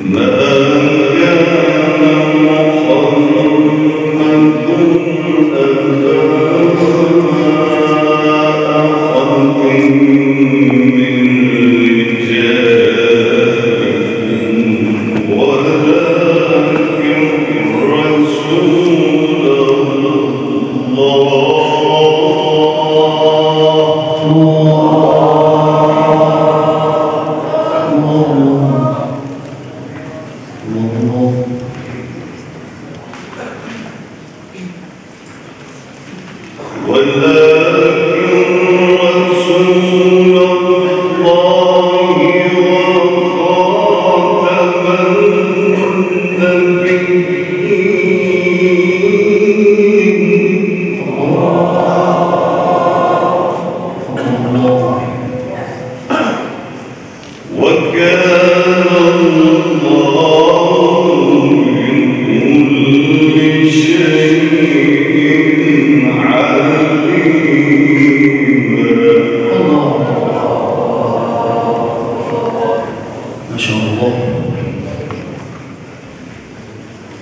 No.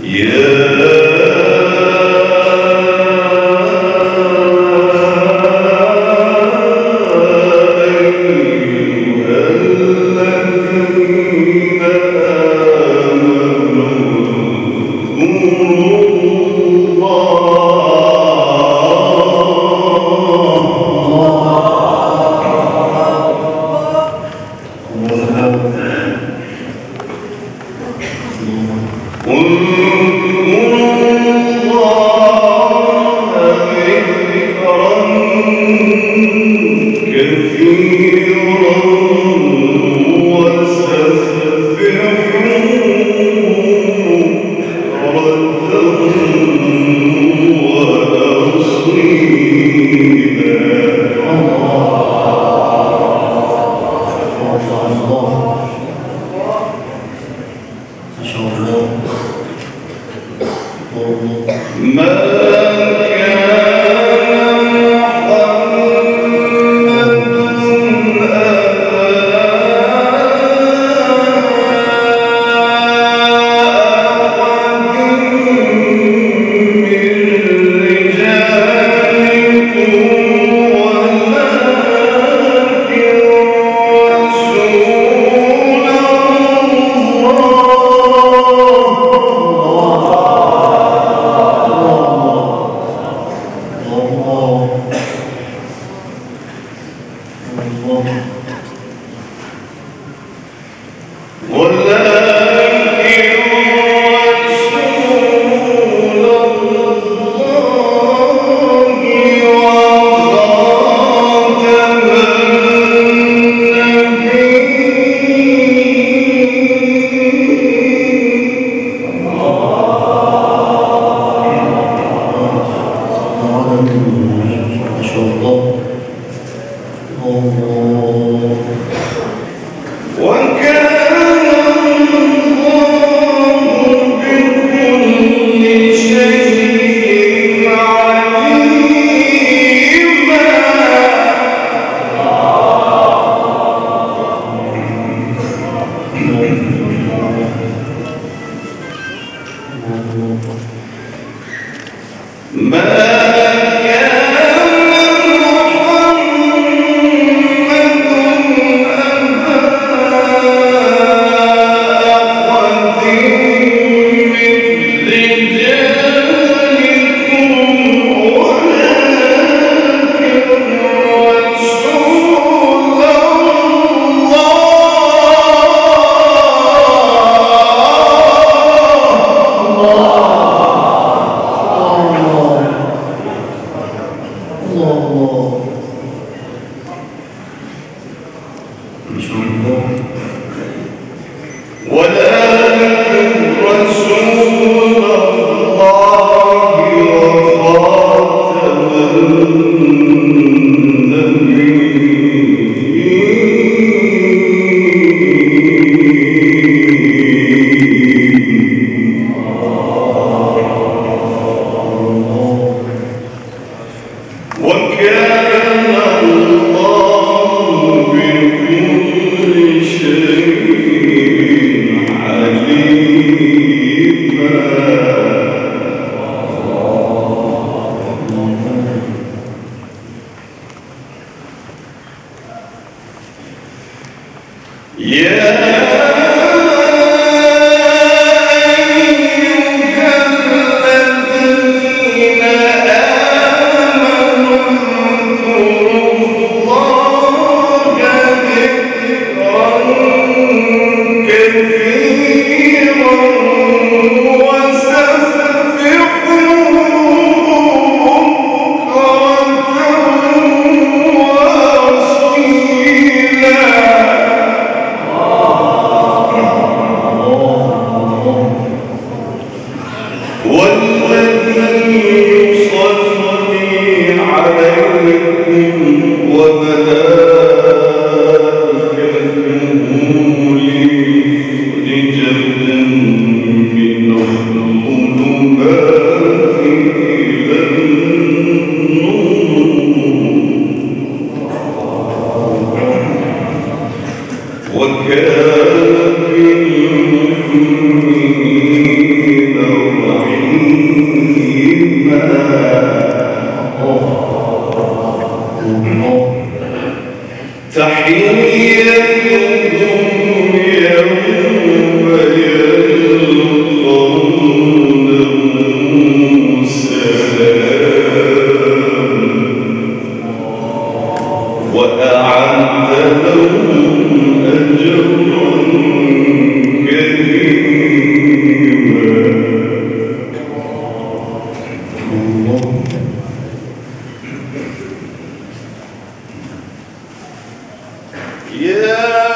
Yeah. وكان Yeah. الظلمات يا